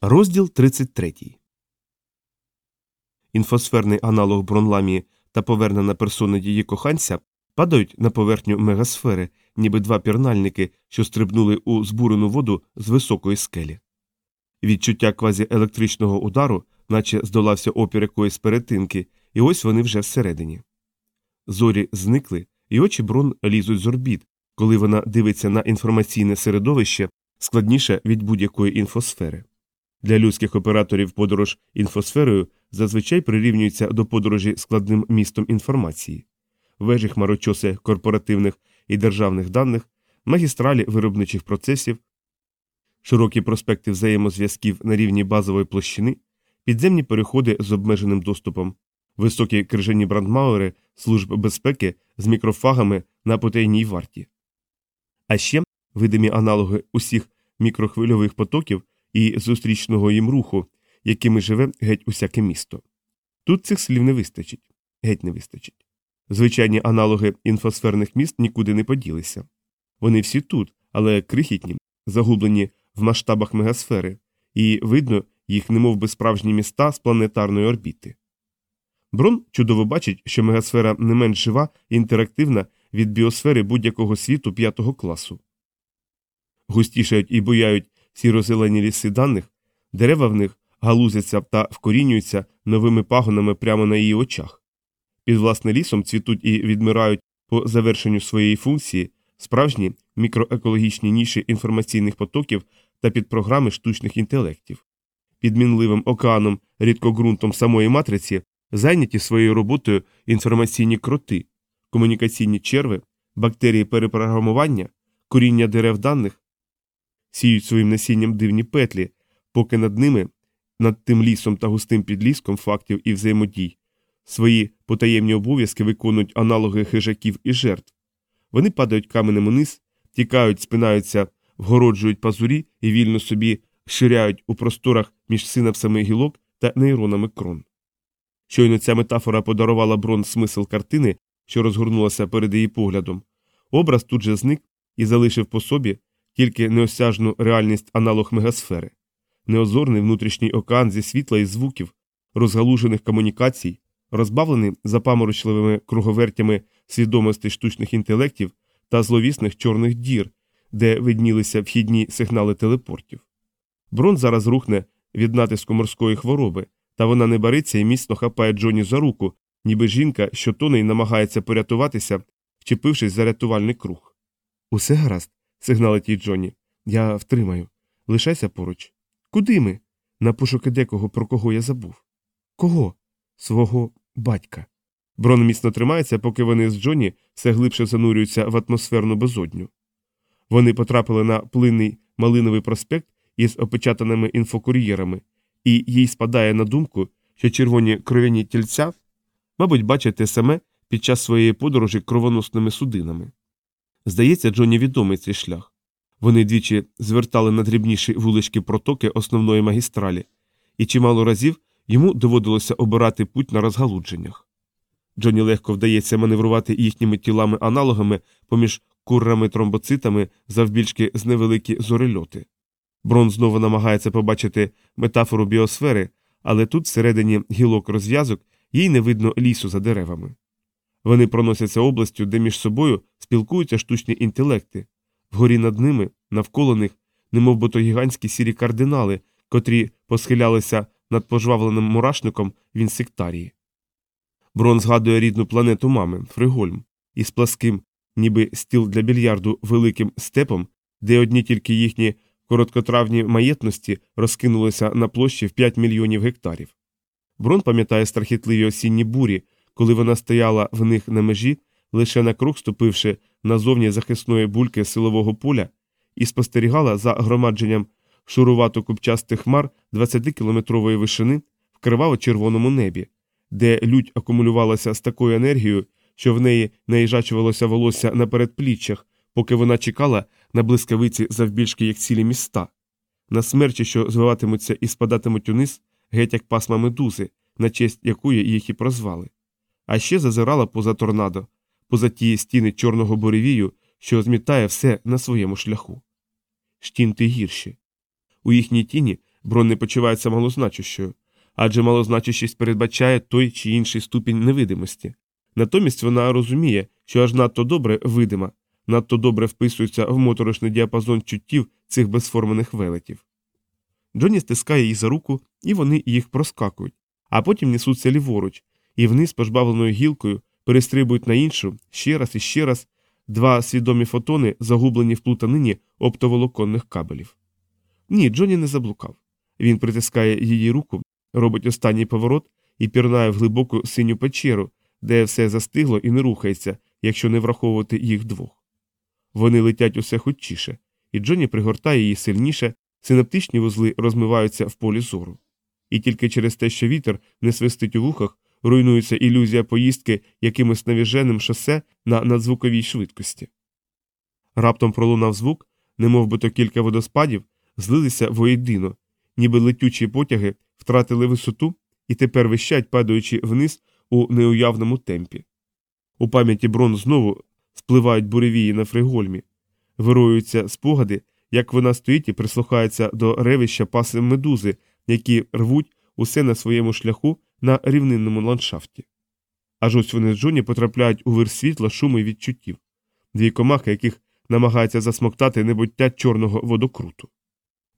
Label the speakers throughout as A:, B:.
A: Розділ 33 Інфосферний аналог бронламії та повернена персона її коханця падають на поверхню мегасфери, ніби два пірнальники, що стрибнули у збурену воду з високої скелі. Відчуття квазіелектричного удару, наче здолався опір якоїсь перетинки, і ось вони вже всередині. Зорі зникли, і очі брон лізуть з орбіт, коли вона дивиться на інформаційне середовище складніше від будь-якої інфосфери. Для людських операторів подорож інфосферою зазвичай прирівнюється до подорожі складним містом інформації, вежі хмарочоси корпоративних і державних даних, магістралі виробничих процесів, широкі проспекти взаємозв'язків на рівні базової площини, підземні переходи з обмеженим доступом, високі крижані брандмауери служб безпеки з мікрофагами на потайній варті. А ще видимі аналоги усіх мікрохвильових потоків і зустрічного їм руху, якими живе геть усяке місто. Тут цих слів не вистачить, геть не вистачить. Звичайні аналоги інфосферних міст нікуди не поділися. Вони всі тут, але крихітні, загублені в масштабах мегасфери, і видно їх немов би справжні міста з планетарної орбіти. Брон чудово бачить, що мегасфера не менш жива і інтерактивна від біосфери будь-якого світу п'ятого класу. Густішають і бояють сіро-зелені ліси даних, дерева в них галузяться та вкорінюються новими пагонами прямо на її очах. Під власне лісом цвітуть і відмирають по завершенню своєї функції справжні мікроекологічні ніші інформаційних потоків та підпрограми штучних інтелектів. Під мінливим океаном, рідкогрунтом самої матриці зайняті своєю роботою інформаційні кроти, комунікаційні черви, бактерії перепрограмування, коріння дерев даних, сіють своїм насінням дивні петлі, поки над ними, над тим лісом та густим підліском фактів і взаємодій, свої потаємні обов'язки виконують аналоги хижаків і жертв. Вони падають каменем униз, тікають, спинаються, вгороджують пазурі і вільно собі ширяють у просторах між синапсами гілок та нейронами крон. Щойно ця метафора подарувала брон смисл картини, що розгорнулася перед її поглядом. Образ тут же зник і залишив по собі тільки неосяжну реальність аналог мегасфери, неозорний внутрішній океан зі світла і звуків, розгалужених комунікацій, розбавлений запаморочливими круговертями свідомостей штучних інтелектів та зловісних чорних дір, де виднілися вхідні сигнали телепортів. Брон зараз рухне від натиску морської хвороби, та вона не бариться і міцно хапає Джоні за руку, ніби жінка, що тоне й намагається порятуватися, вчепившись за рятувальний круг. Усе гаразд, сигналить їй Джоні. Я втримаю. Лишайся поруч. Куди ми? На пошуки декого, про кого я забув. Кого? Свого батька. Брон міцно тримається, поки вони з Джоні все глибше занурюються в атмосферну безодню. Вони потрапили на плинний малиновий проспект із опечатаними інфокур'єрами, і їй спадає на думку, що червоні кров'яні тільця, мабуть, бачать те саме під час своєї подорожі кровоносними судинами. Здається, Джоні відомий цей шлях. Вони двічі звертали на дрібніші вулички протоки основної магістралі, і чимало разів йому доводилося обирати путь на розгалудженнях. Джоні легко вдається маневрувати їхніми тілами аналогами поміж куррами тромбоцитами завбільшки з невеликі зорельоти. Брон знову намагається побачити метафору біосфери, але тут, всередині гілок розв'язок, їй не видно лісу за деревами. Вони проносяться областю, де між собою спілкуються штучні інтелекти, вгорі над ними, навколо них, немов то гігантські сірі кардинали, котрі посхилялися над пожвавленим мурашником в інсектарії. Брон згадує рідну планету мами Фригольм, із пласким, ніби стіл для більярду великим степом, де одні тільки їхні короткотравні маєтності розкинулися на площі в 5 мільйонів гектарів. Брон пам'ятає страхітливі осінні бурі, коли вона стояла в них на межі, лише на крок ступивши назовні захисної бульки силового поля, і спостерігала за громадженням шурувато купчастих хмар 20-кілометрової вишини в криваво-червоному небі, де лють акумулювалася з такою енергією, що в неї наїжачувалося волосся на передпліччях, поки вона чекала на блискавиці завбільшки як цілі міста, на смерчі, що звиватимуться і спадатимуть униз, геть як пасма медузи, на честь якої їх і прозвали а ще зазирала поза торнадо, поза ті стіни чорного буревію, що змітає все на своєму шляху. Штінти гірші. У їхній тіні Брон не почувається малозначущою, адже малозначущість передбачає той чи інший ступінь невидимості. Натомість вона розуміє, що аж надто добре видима, надто добре вписується в моторошний діапазон чуттів цих безформених велетів. Джонні стискає її за руку, і вони їх проскакують, а потім несуться ліворуч, і вниз пожбавленою гілкою перестрибують на іншу ще раз і ще раз два свідомі фотони, загублені в плутанині оптоволоконних кабелів. Ні, Джонні не заблукав. Він притискає її руку, робить останній поворот і пірнає в глибоку синю печеру, де все застигло і не рухається, якщо не враховувати їх двох. Вони летять усе хутчіше, і Джонні пригортає її сильніше, синаптичні вузли розмиваються в полі зору. І тільки через те, що вітер не свистить у вухах, руйнується ілюзія поїздки якимось навіженим шосе на надзвуковій швидкості. Раптом пролунав звук, немов би то кілька водоспадів, злилися воєдино, ніби летючі потяги втратили висоту і тепер вищать, падаючи вниз у неуявному темпі. У пам'яті Брон знову спливають буревії на фригольмі, вируються спогади, як вона стоїть і прислухається до ревища паси медузи, які рвуть усе на своєму шляху на рівнинному ландшафті. Аж ось вони з Джоні потрапляють у вир світла, шуму і відчуттів, дві комахи, яких намагається засмоктати небуття чорного водокруту.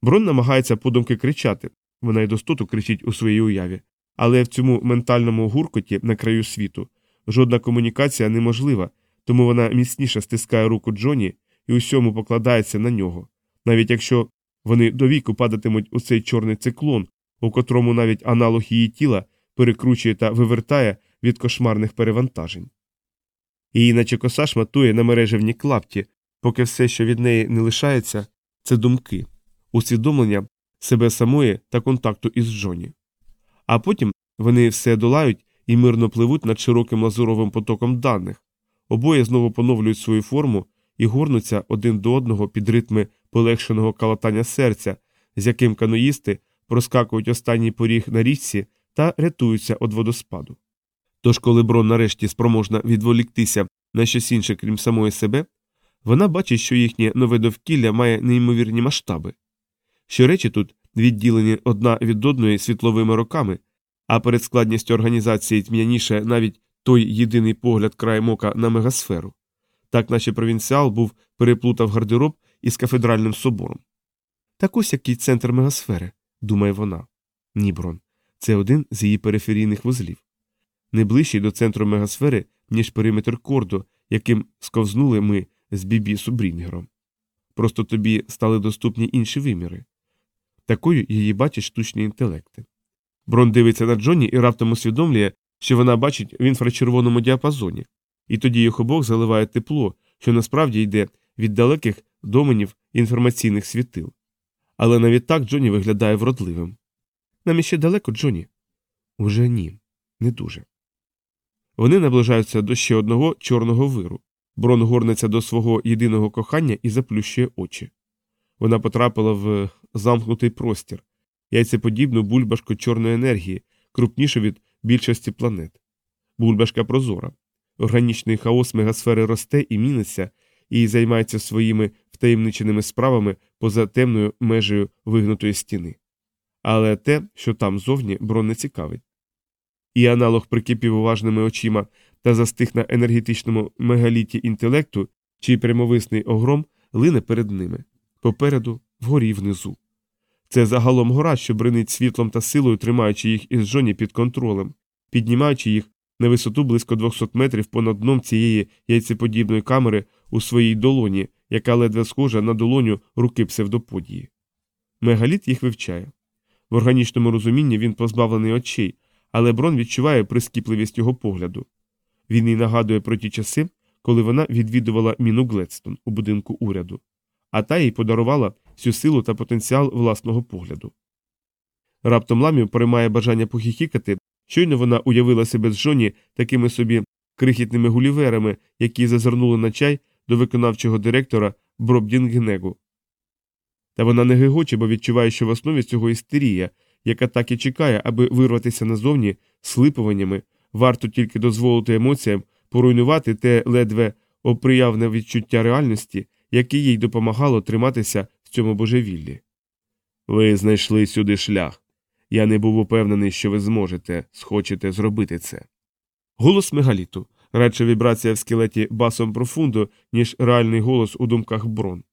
A: Брон намагається подумки кричати, вона й достоту кричить у своїй уяві, але в цьому ментальному гуркоті на краю світу жодна комунікація неможлива, тому вона міцніше стискає руку Джоні і усьому покладається на нього, навіть якщо вони довіку падатимуть у цей чорний циклон, у котрому навіть аналог її тіла перекручує та вивертає від кошмарних перевантажень. Її наче коса шматує на мережевні клапті, поки все, що від неї не лишається, це думки, усвідомлення себе самої та контакту із Джоні. А потім вони все долають і мирно пливуть над широким лазуровим потоком даних, обоє знову поновлюють свою форму і горнуться один до одного під ритми полегшеного калатання серця, з яким каноїсти проскакують останній поріг на річці та рятуються від водоспаду. Тож, коли Брон нарешті спроможна відволіктися на щось інше, крім самої себе, вона бачить, що їхнє нове довкілля має неймовірні масштаби, що речі тут відділені одна від одної світловими роками, а перед складністю організації тьмяніше навіть той єдиний погляд краєм ока на мегасферу. Так наче провінціал був переплутав гардероб із кафедральним собором. Так ось який центр мегасфери, думає вона. Ні, Брон, це один з її периферійних вузлів. Не ближчий до центру мегасфери, ніж периметр кордо, яким сковзнули ми з Бібі Брінгером. Просто тобі стали доступні інші виміри. Такою її бачать штучні інтелекти. Брон дивиться на Джонні і раптом усвідомлює, що вона бачить в інфрачервоному діапазоні, і тоді їх обох заливає тепло, що насправді йде від далеких доменів інформаційних світил. Але навіть так Джонні виглядає вродливим. Нам іще далеко, Джонні? Уже ні, не дуже. Вони наближаються до ще одного чорного виру. Брон горнеться до свого єдиного кохання і заплющує очі. Вона потрапила в замкнутий простір, яйцеподібну бульбашку чорної енергії, крупнішу від більшості планет. Бульбашка прозора. Органічний хаос мегасфери росте і міниться, і займається своїми втаємниченими справами поза темною межею вигнутої стіни. Але те, що там зовні, брон не цікавить. І аналог прикипів уважними очима та застиг на енергетичному мегаліті інтелекту, чий прямовисний огром лине перед ними попереду, вгорі внизу. Це загалом гора, що бринить світлом та силою, тримаючи їх із жоні під контролем, піднімаючи їх на висоту близько 200 метрів понад дном цієї яйцеподібної камери у своїй долоні, яка ледве схожа на долоню руки псевдоподії. Мегаліт їх вивчає. В органічному розумінні він позбавлений очей, але Брон відчуває прискіпливість його погляду. Він їй нагадує про ті часи, коли вона відвідувала Міну Гледстон у будинку уряду, а та їй подарувала всю силу та потенціал власного погляду. Раптом ламів переймає бажання похіхікати, щойно вона уявила себе з жоні такими собі крихітними гуліверами, які зазирнули на чай до виконавчого директора Бробдінгнегу. Та вона не гигоче, бо відчуває, що в основі цього істерія, яка так і чекає, аби вирватися назовні слипуваннями, варто тільки дозволити емоціям поруйнувати те ледве оприявне відчуття реальності, яке їй допомагало триматися в цьому божевіллі. Ви знайшли сюди шлях. Я не був упевнений, що ви зможете, схочете зробити це. Голос мегаліту радше вібрація в скелеті басом профунду, ніж реальний голос у думках брон.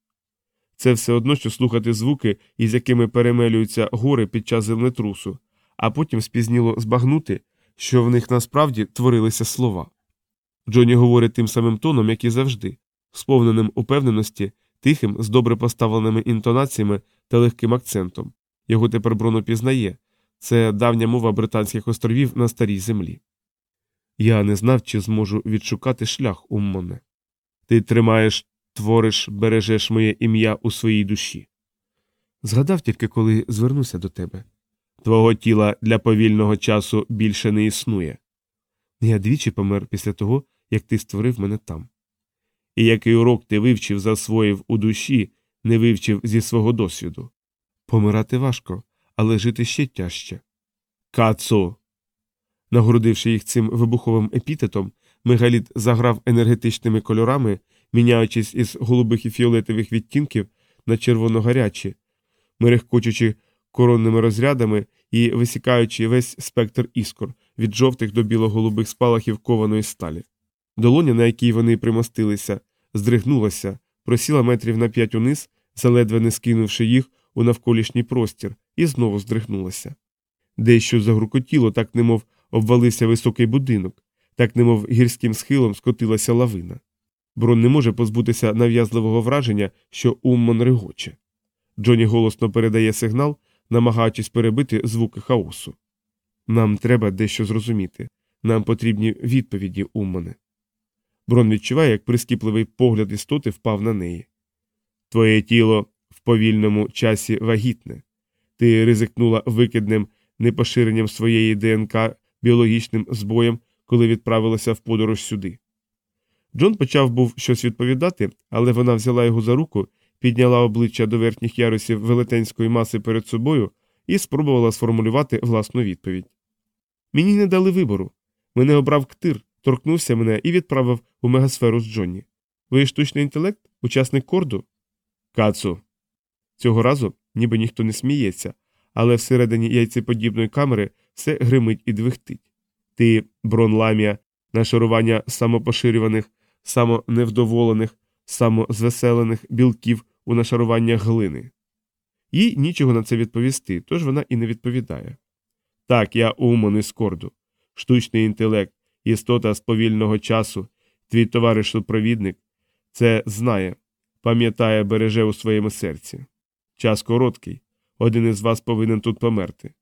A: Це все одно, що слухати звуки, із якими перемелюються гори під час землетрусу, а потім спізніло збагнути, що в них насправді творилися слова. Джоні говорить тим самим тоном, як і завжди, сповненим упевненості, тихим, з добре поставленими інтонаціями та легким акцентом. Його тепер Броно пізнає це давня мова Британських островів на старій землі. Я не знав, чи зможу відшукати шлях у мене. Ти тримаєш, твориш, бережеш моє ім'я у своїй душі. Згадав тільки, коли звернуся до тебе. Твого тіла для повільного часу більше не існує. Я двічі помер після того, як ти створив мене там. І який урок ти вивчив, засвоїв у душі, не вивчив зі свого досвіду. Помирати важко, але жити ще тяжче. Кацу. Нагородивши їх цим вибуховим епітетом, мегаліт заграв енергетичними кольорами, міняючись із голубих і фіолетових відтінків на червоно-гарячі, мерехкочучи коронними розрядами і висікаючи весь спектр іскор від жовтих до біло-голубих спалахів кованої сталі. Долоня, на якій вони примостилися, здригнулася, просіла метрів на п'ять униз, заледве не скинувши їх у навколишній простір, і знову здригнулася. Дещо загрукотіло, так немов обвалився високий будинок, так немов гірським схилом скотилася лавина. Брон не може позбутися нав'язливого враження, що Уммон регоче. Джоні голосно передає сигнал, намагаючись перебити звуки хаосу. Нам треба дещо зрозуміти. Нам потрібні відповіді, Уммоне. Брон відчуває, як прискіпливий погляд істоти впав на неї. Твоє тіло в повільному часі вагітне. Ти ризикнула викидним непоширенням своєї ДНК біологічним збоєм, коли відправилася в подорож сюди. Джон почав був щось відповідати, але вона взяла його за руку, підняла обличчя до верхніх ярусів велетенської маси перед собою і спробувала сформулювати власну відповідь. Мені не дали вибору. Мене обрав ктир, торкнувся мене і відправив у мегасферу з Джонні. Ви штучний інтелект, учасник корду? Кацу. Цього разу ніби ніхто не сміється, але всередині яйцеподібної камери все гримить і двихтить. Ти, бронламія, нашарування самопоширюваних, самоневдоволених, самозвеселених білків у нашаруваннях глини. Їй нічого на це відповісти, тож вона і не відповідає. Так, я умон із корду, штучний інтелект, істота з повільного часу, твій товариш супровідник, це знає, пам'ятає, береже у своєму серці. Час короткий, один із вас повинен тут померти.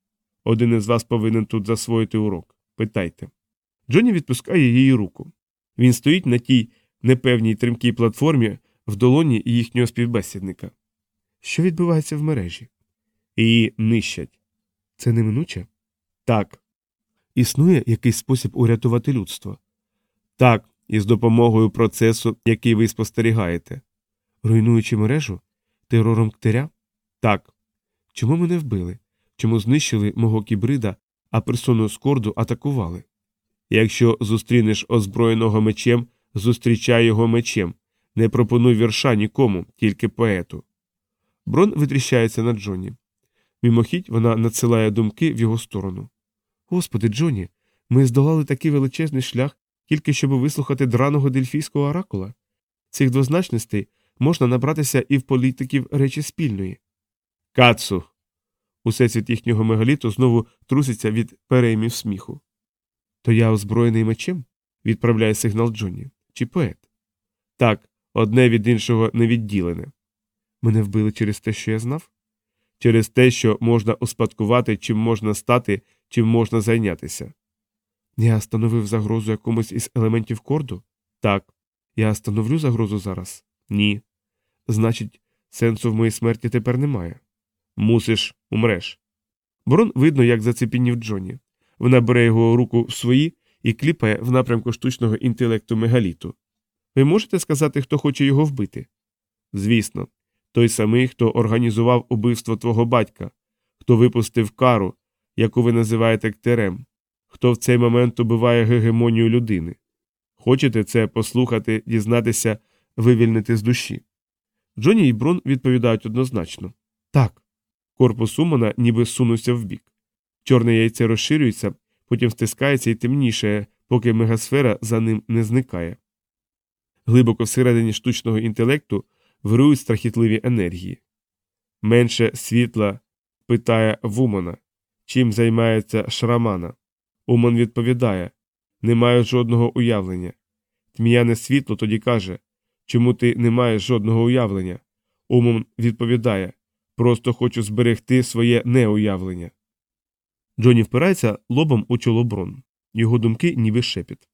A: Один із вас повинен тут засвоїти урок. Питайте. Джонні відпускає її руку. Він стоїть на тій непевній тримкій платформі в долоні їхнього співбесідника. Що відбувається в мережі? Її нищать. Це неминуче? Так. Існує якийсь спосіб урятувати людство? Так, із допомогою процесу, який ви спостерігаєте. Руйнуючи мережу? Терором ктиря? Так. Чому мене вбили? Чому знищили мого кібрида, а персону скорду атакували? Якщо зустрінеш озброєного мечем, зустрічай його мечем. Не пропонуй вірша нікому, тільки поету. Брон витріщається на Джоні. Мимохідь вона надсилає думки в його сторону. Господи, Джоні, ми здолали такий величезний шлях, тільки щоб вислухати драного дельфійського оракула. Цих двозначностей можна набратися і в політиків речі спільної. Кацу. Усе світ їхнього мегаліту знову труситься від переймів сміху. То я озброєний мечем? відправляє сигнал Джонні. Чи поет? Так, одне від іншого не відділене. Мене вбили через те, що я знав? Через те, що можна успадкувати, чим можна стати, чим можна зайнятися. Я становив загрозу якомусь із елементів корду? Так. Я становлю загрозу зараз? Ні. Значить, сенсу в моїй смерті тепер немає. Мусиш, умреш. Борон видно, як зацепінів Джонні. Вона бере його руку в свої і кліпає в напрямку штучного інтелекту мегаліту. Ви можете сказати, хто хоче його вбити? Звісно, той самий, хто організував убивство твого батька, хто випустив кару, яку ви називаєте ктерем, хто в цей момент убиває гегемонію людини. Хочете це послухати, дізнатися, вивільнити з душі? Джоні і Брун відповідають однозначно так. Корпус Умана ніби сунувся вбік. Чорне яйце розширюється, потім стискається і темнішає, поки мегасфера за ним не зникає. Глибоко всередині штучного інтелекту вирують страхітливі енергії. Менше світла питає Вумана, чим займається Шрамана. Уман відповідає не маю жодного уявлення. Тміяне світло тоді каже Чому ти не маєш жодного уявлення? Уман відповідає Просто хочу зберегти своє неуявлення. Джоні впирається лобом у чоло Брон. Його думки ніби шепіт.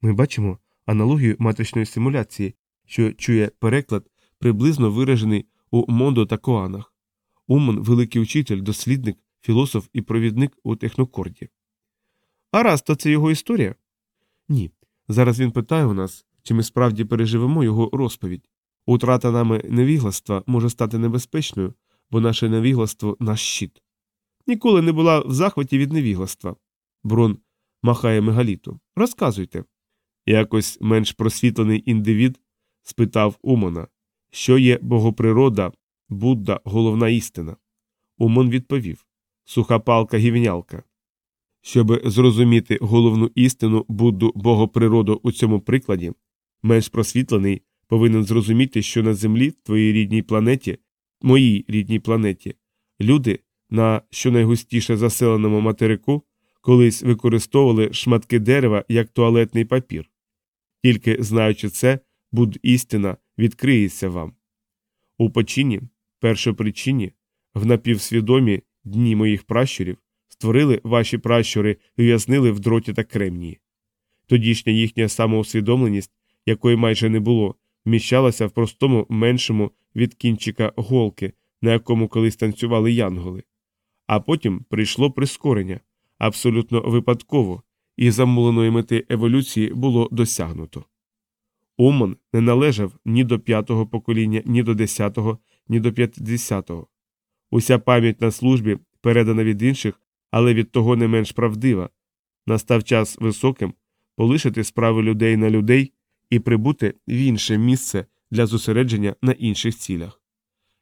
A: Ми бачимо аналогію матричної симуляції, що чує переклад, приблизно виражений у Мондо та Коанах. Уман великий учитель, дослідник, філософ і провідник у технокорді. А раз то це його історія? Ні. Зараз він питає у нас, чи ми справді переживемо його розповідь. Утрата нами невігластва може стати небезпечною, бо наше невігластво наш щит. Ніколи не була в захваті від невігластва. Брон махає мегаліту. Розказуйте. Якось менш просвітлений індивід спитав Умона, що є богоприрода, Будда, головна істина. Умон відповів суха палка гівнялка. Щоб зрозуміти головну істину Будду богоприроду у цьому прикладі, менш просвітлений повинен зрозуміти, що на землі, твоїй рідній планеті, моїй рідній планеті, люди на щонайгустіше заселеному материку колись використовували шматки дерева як туалетний папір. Тільки знаючи це, будь істина відкриється вам. У почині, першопричині, в напівсвідомі дні моїх пращурів створили ваші пращури і в дроті та кремнії. Тодішня їхня самоусвідомленість, якої майже не було, вміщалася в простому меншому від кінчика голки, на якому колись танцювали янголи. А потім прийшло прискорення абсолютно випадково, і замуленої мети еволюції було досягнуто. Оман не належав ні до п'ятого покоління, ні до десятого, ні до п'ятдесятого. Уся пам'ять на службі передана від інших, але від того не менш правдива. Настав час високим полишити справи людей на людей і прибути в інше місце для зосередження на інших цілях.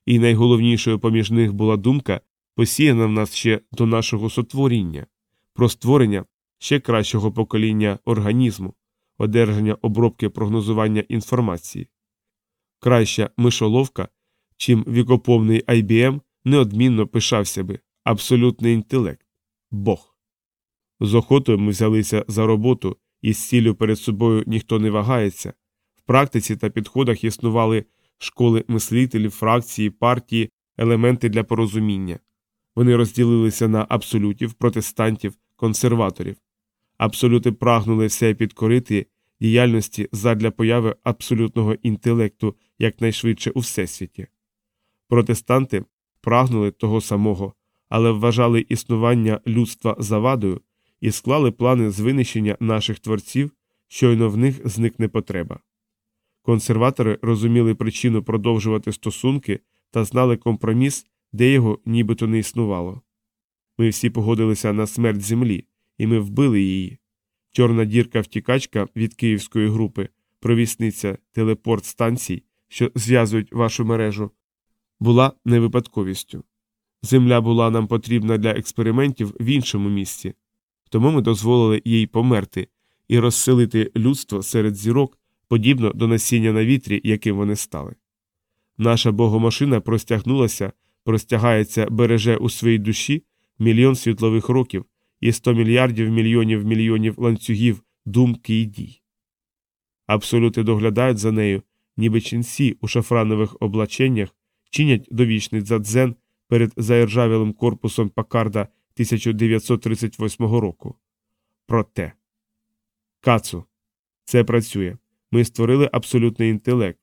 A: І найголовнішою поміж них була думка, посіяна в нас ще до нашого сотворіння, про створення ще кращого покоління організму, одержання обробки прогнозування інформації. Краща мишоловка, чим вікоповний IBM неодмінно пишався би абсолютний інтелект Бог. З охотою ми взялися за роботу, і з ціллю перед собою ніхто не вагається. В практиці та підходах існували школи мислителів, фракції, партії, елементи для порозуміння. Вони розділилися на абсолютів, протестантів, консерваторів. Абсолюти прагнули все підкорити діяльності задля появи абсолютного інтелекту якнайшвидше у всесвіті. Протестанти прагнули того самого, але вважали існування людства завадою і склали плани з винищення наших творців, щойно в них зникне потреба. Консерватори розуміли причину продовжувати стосунки та знали компроміс, де його нібито не існувало. Ми всі погодилися на смерть землі, і ми вбили її. Чорна дірка втікачка від київської групи, провісниця телепорт станцій, що зв'язують вашу мережу, була не випадковістю. Земля була нам потрібна для експериментів в іншому місці, тому ми дозволили їй померти і розселити людство серед зірок, подібно до насіння на вітрі, яким вони стали. Наша богомашина простягнулася, простягається, береже у своїй душі мільйон світлових років і сто мільярдів мільйонів мільйонів ланцюгів думки і дій. Абсолюти доглядають за нею, ніби ченці у шафранових облаченнях чинять довічний дзадзен перед заіржавілим корпусом Пакарда 1938 року. Проте Кацу, це працює. Ми створили абсолютний інтелект.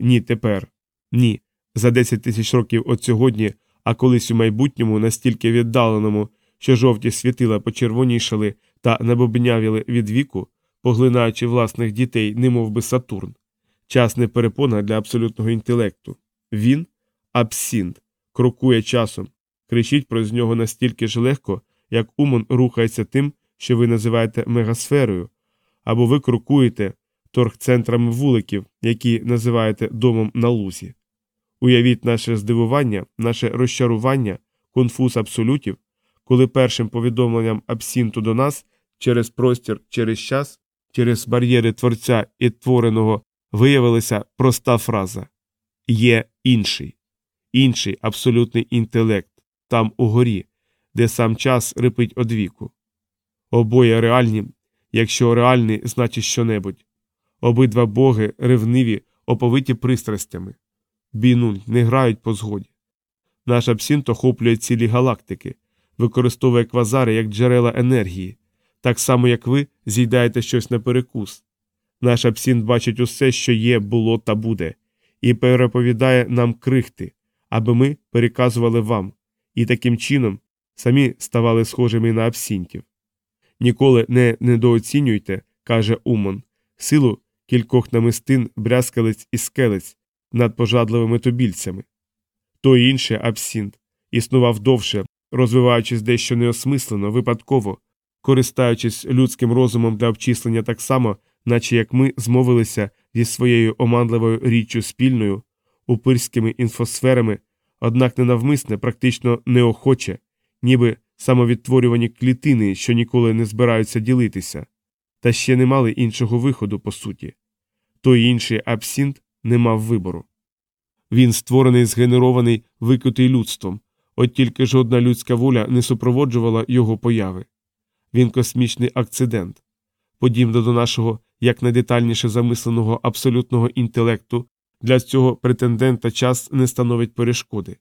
A: Не тепер. Не за 10 тисяч років од сьогодні, а колись у майбутньому настільки віддаленому, що жовті світила почервонішали та набобнявіли від віку, поглинаючи власних дітей, немов би Сатурн. Час не перепона для абсолютного інтелекту. Він абсінт, крокує часом, кричить про з нього настільки ж легко, як Умон рухається тим, що ви називаєте мегасферою, або ви крокуєте торгцентрами вуликів, які називаєте домом на лузі. Уявіть наше здивування, наше розчарування, конфуз абсолютів, коли першим повідомленням абсінту до нас через простір, через час, через бар'єри творця і твореного виявилася проста фраза є інший, інший абсолютний інтелект, там угорі, де сам час рипить одвіку. Обоє реальні, якщо реальний, значить щонебудь. Обидва боги ревниві, оповиті пристрастями. Бінуль не грають по згоді. Наш абсінт охоплює цілі галактики, використовує квазари як джерела енергії, так само, як ви з'їдаєте щось на перекус. Наш абсінт бачить усе, що є, було та буде, і переповідає нам крихти, аби ми переказували вам, і таким чином самі ставали схожими на абсінтів. Ніколи не недооцінюйте, каже Умон, силу кількох намистин, брязкалець і скелець над пожадливими тубільцями. Той інший абсінт існував довше, розвиваючись дещо неосмислено, випадково, користаючись людським розумом для обчислення так само, наче як ми змовилися зі своєю оманливою річчю спільною, упирськими інфосферами, однак ненавмисне, практично неохоче, ніби самовідтворювані клітини, що ніколи не збираються ділитися, та ще не мали іншого виходу, по суті. Той інший абсінт не мав вибору. Він створений, згенерований, викутий людством, от тільки жодна людська воля не супроводжувала його появи. Він космічний акцидент, подібно до нашого якнайдетальніше замисленого абсолютного інтелекту, для цього претендента час не становить перешкоди.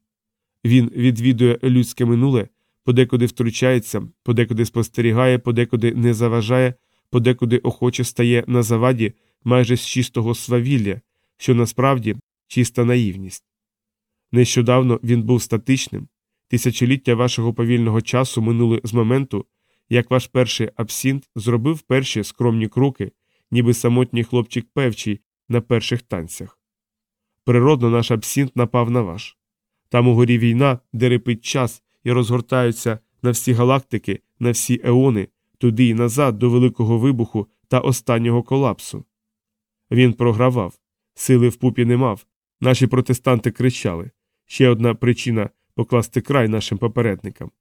A: Він відвідує людське минуле, подекуди втручається, подекуди спостерігає, подекуди не заважає, подекуди охоче стає на заваді майже з чистого свавілля, що насправді чиста наївність. Нещодавно він був статичним, тисячоліття вашого повільного часу минули з моменту, як ваш перший абсінт зробив перші скромні кроки, ніби самотній хлопчик певчий на перших танцях. Природно, наш абсінт напав на ваш. Там угорі війна, де рипить час і розгортаються на всі галактики, на всі еони, туди й назад до великого вибуху та останнього колапсу. Він програвав, сили в пупі не мав. Наші протестанти кричали ще одна причина покласти край нашим попередникам.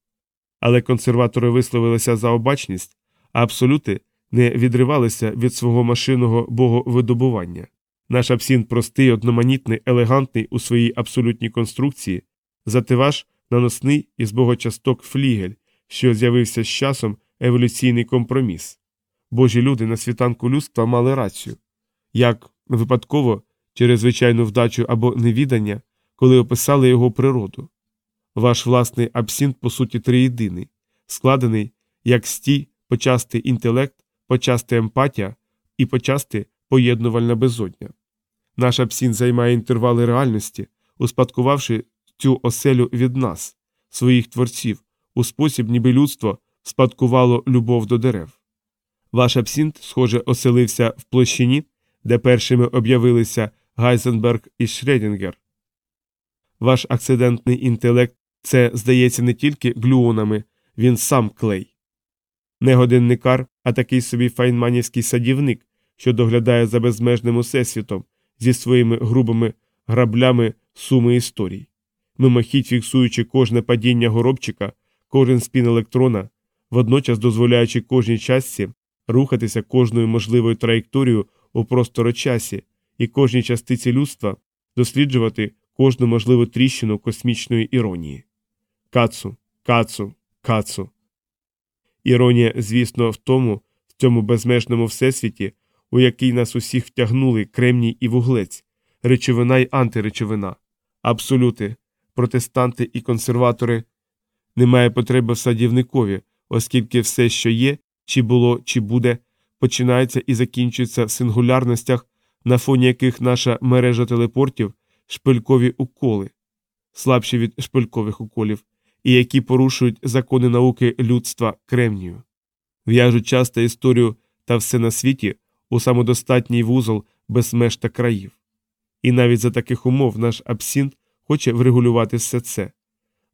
A: Але консерватори висловилися за обачність, а абсолюти не відривалися від свого машинного боговидобування. Наш абсінт простий, одноманітний, елегантний у своїй абсолютній конструкції, зате ваш наносний із багатьох часток флігель, що з'явився з часом еволюційний компроміс. Божі люди на світанку людства мали рацію. Як випадково, через звичайну вдачу або невідання, коли описали його природу. Ваш власний абсінт, по суті, триєдиний, складений як стій, почасти інтелект, почасти емпатія і почасти поєднувальна безодня. Наш абсінт займає інтервали реальності, успадкувавши цю оселю від нас, своїх творців, у спосіб, ніби людство спадкувало любов до дерев. Ваш абсінт, схоже, оселився в площині, де першими об'явилися Гайзенберг і Шредінгер. Ваш акцидентний інтелект це, здається, не тільки глюонами, він сам клей. Не годинникар, а такий собі файнманівський садівник, що доглядає за безмежним усесвітом зі своїми грубими граблями суми історій, мимохідь фіксуючи кожне падіння горобчика, кожен спін електрона, водночас дозволяючи кожній частці рухатися кожною можливою траєкторією у просторочасі і кожній частиці людства досліджувати кожну можливу тріщину космічної іронії. Кацу, кацу, кацу. Іронія, звісно, в тому, в цьому безмежному всесвіті, у який нас усіх втягнули кремній і вуглець, речовина й антиречовина, абсолюти, протестанти і консерватори. Немає потреби в садівникові, оскільки все, що є, чи було, чи буде, починається і закінчується в сингулярностях, на фоні яких наша мережа телепортів шпилькові уколи, слабші від шпилькових уколів, і які порушують закони науки людства кремнію, в'яжуть часто історію та все на світі у самодостатній вузол без меж та країв. І навіть за таких умов наш абсінт хоче врегулювати все це,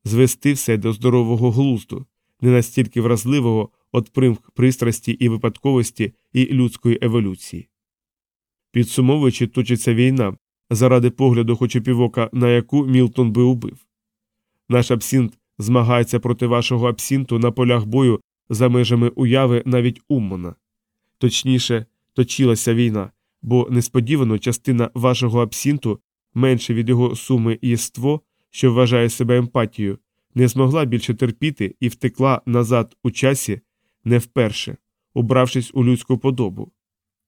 A: звести все до здорового глузду, не настільки вразливого від примх пристрасті і випадковості і людської еволюції. Підсумовуючи, точиться війна, заради погляду хоч і півока, на яку Мілтон би убив. Наш абсінт змагається проти вашого абсінту на полях бою за межами уяви навіть Уммона. Точніше, точилася війна, бо несподівано частина вашого абсінту, менше від його суми єство, що вважає себе емпатією, не змогла більше терпіти і втекла назад у часі не вперше, убравшись у людську подобу.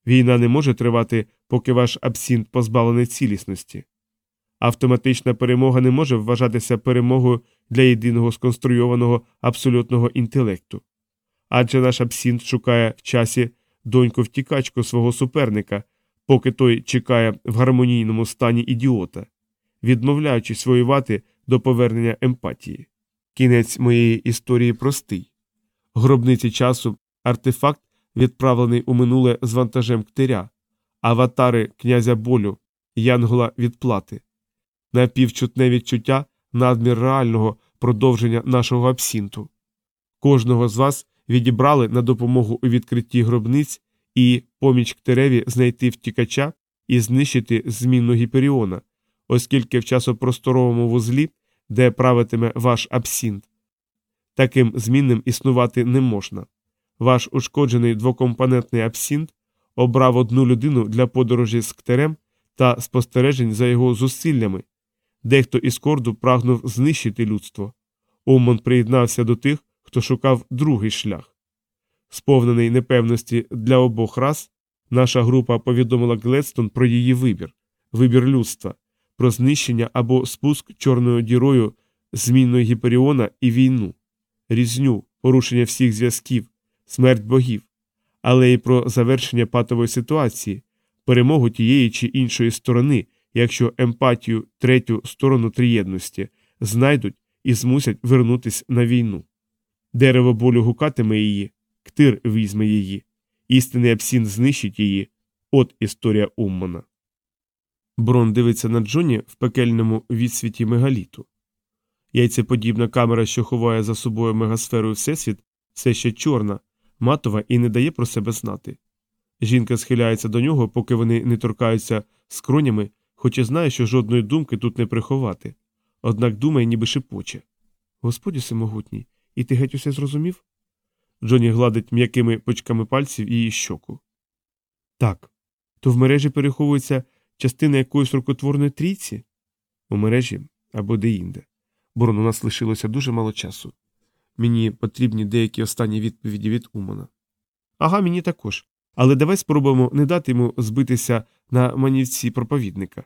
A: Війна не може тривати, поки ваш абсінт позбавлений цілісності. Автоматична перемога не може вважатися перемогою для єдиного сконструйованого абсолютного інтелекту. Адже наш абсінт шукає в часі доньку втікачку свого суперника, поки той чекає в гармонійному стані ідіота, відмовляючись воювати до повернення емпатії. Кінець моєї історії простий. Гробниці часу артефакт, відправлений у минуле з вантажем ктиря, аватари князя болю, янгола відплати, напівчутне відчуття надмір реального продовження нашого абсінту. Кожного з вас відібрали на допомогу у відкритті гробниць і поміч ктиреві знайти втікача і знищити змінну гіперіона, оскільки в часопросторовому вузлі, де правитиме ваш абсінт, таким змінним існувати не можна. Ваш ушкоджений двокомпонентний абсінт обрав одну людину для подорожі з ктерем та спостережень за його зусиллями. Дехто із корду прагнув знищити людство. Омон приєднався до тих, хто шукав другий шлях. Сповнений непевності для обох рас, наша група повідомила Гледстон про її вибір, вибір людства, про знищення або спуск чорною дірою змінної гіперіона і війну, різню, порушення всіх зв'язків, смерть богів, але й про завершення патової ситуації, перемогу тієї чи іншої сторони, якщо емпатію третю сторону триєдності знайдуть і змусять вернутись на війну. Дерево болю гукатиме її, ктир візьме її, істинний абсін знищить її. От історія Уммана. Брон дивиться на Джоні в пекельному відсвіті мегаліту. Яйцеподібна камера, що ховає за собою мегасферу Всесвіт, все ще чорна, матова і не дає про себе знати. Жінка схиляється до нього, поки вони не торкаються скронями, хоч і знає, що жодної думки тут не приховати. Однак думає, ніби шепоче. Господі всемогутній, і ти геть усе зрозумів? Джоні гладить м'якими почками пальців її щоку. Так. То в мережі переховується частина якоїсь рукотворної трійці? У мережі або деінде. Борон у нас лишилося дуже мало часу. Мені потрібні деякі останні відповіді від Умана. Ага, мені також. Але давай спробуємо не дати йому збитися на манівці проповідника.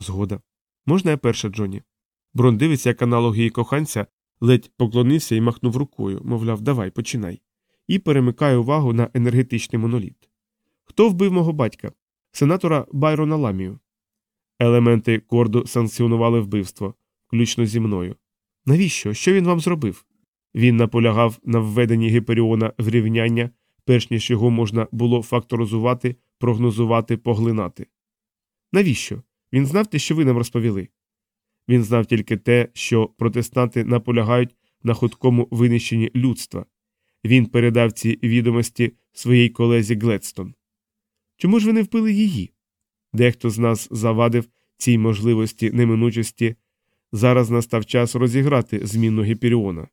A: Згода. Можна я перша, Джоні? Брон дивиться, як аналог її коханця ледь поклонився і махнув рукою, мовляв, давай, починай, і перемикає увагу на енергетичний моноліт. Хто вбив мого батька? Сенатора Байрона Ламію. Елементи корду санкціонували вбивство, включно зі мною. Навіщо? Що він вам зробив? Він наполягав на введенні гіперіона в рівняння, перш ніж його можна було факторизувати, прогнозувати, поглинати. Навіщо? Він знав те, що ви нам розповіли. Він знав тільки те, що протестанти наполягають на худкому винищенні людства. Він передав ці відомості своїй колезі Гледстон. Чому ж ви не впили її? Дехто з нас завадив цій можливості неминучості. Зараз настав час розіграти зміну Гіперіона.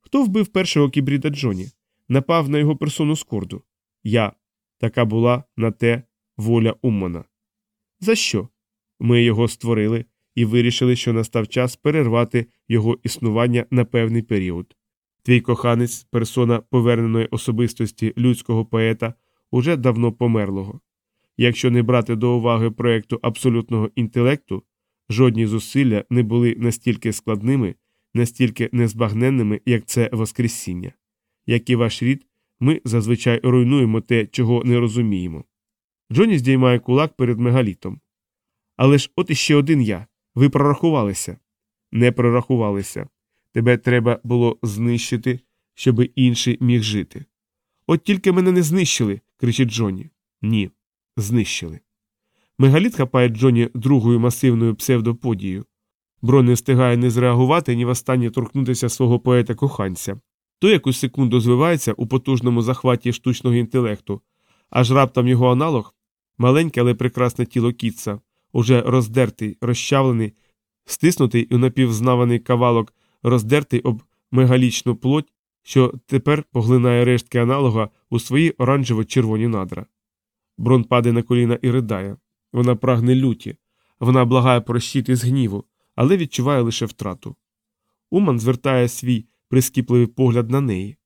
A: Хто вбив першого кібріда Джоні? Напав на його персону скорду. Я. Така була на те воля Уммана. За що? Ми його створили і вирішили, що настав час перервати його існування на певний період. Твій коханець, персона поверненої особистості людського поета, уже давно померлого. Якщо не брати до уваги проєкту абсолютного інтелекту, жодні зусилля не були настільки складними, настільки незбагненними, як це Воскресіння. Як і ваш рід, ми зазвичай руйнуємо те, чого не розуміємо. Джоні здіймає кулак перед мегалітом. Але ж от іще один я. Ви прорахувалися. Не прорахувалися. Тебе треба було знищити, щоби інший міг жити. От тільки мене не знищили, кричить Джоні. Ні, знищили. Мегаліт хапає Джоні другою масивною псевдоподією. Брон не встигає не зреагувати, ні востаннє торкнутися свого поета коханця. Той якусь секунду звивається у потужному захваті штучного інтелекту, аж раптом його аналог маленьке, але прекрасне тіло кітца, уже роздертий, розчавлений, стиснутий у напівзнаваний кавалок роздертий об мегалічну плоть, що тепер поглинає рештки аналога у свої оранжево-червоні надра. Брон падає на коліна і ридає. Вона прагне люті, вона благає про щит із гніву, але відчуває лише втрату. Уман звертає свій прискіпливий погляд на неї.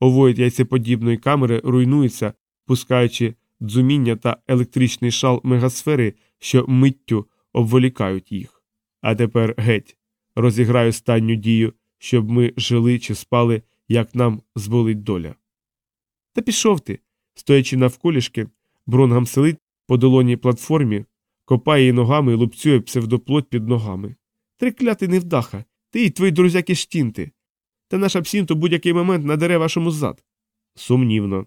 A: Овоїд яйцеподібної камери руйнується, пускаючи дзуміння та електричний шал мегасфери, що миттю обволікають їх. А тепер геть, розіграю останню дію, щоб ми жили чи спали, як нам зволить доля. Та пішов ти, стоячи навколішки, бронгам селить по долоній платформі, копає її ногами і лупцює псевдоплоть під ногами. Триклятий невдаха, ти і твої друзяки штінти. Та наш абсінт у будь-який момент надере вашому зад. Сумнівно.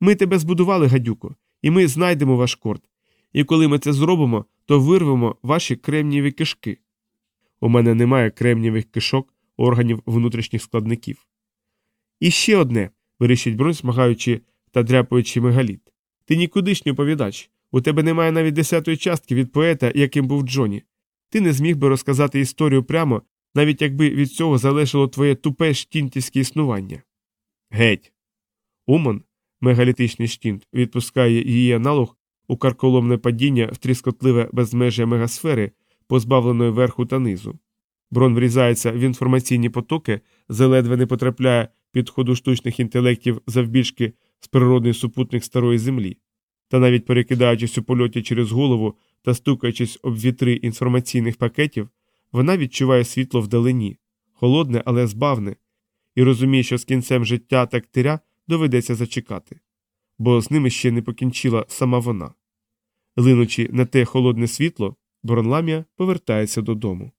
A: Ми тебе збудували, гадюко, і ми знайдемо ваш корт. І коли ми це зробимо, то вирвемо ваші кремнієві кишки. У мене немає кремнієвих кишок, органів внутрішніх складників. І ще одне, верещить Брон, смикаючи та дряпаючи мегаліт. Ти нікудишній оповідач. У тебе немає навіть десятої частки від поета, яким був Джоні. Ти не зміг би розказати історію прямо, навіть якби від цього залежало твоє тупе штінтівське існування. Геть. Уман, мегалітичний штінт, відпускає її аналог у карколомне падіння в тріскотливе безмежжя мегасфери, позбавленої верху та низу. Брон врізається в інформаційні потоки, заледве не потрапляє під ходу штучних інтелектів завбільшки з природний супутник старої землі, та навіть перекидаючись у польоті через голову та стукаючись об вітри інформаційних пакетів, вона відчуває світло вдалині, холодне, але збавне, і розуміє, що з кінцем життя та ктиря доведеться зачекати, бо з ними ще не покінчила сама вона. Линучи на те холодне світло, Бронламія повертається додому.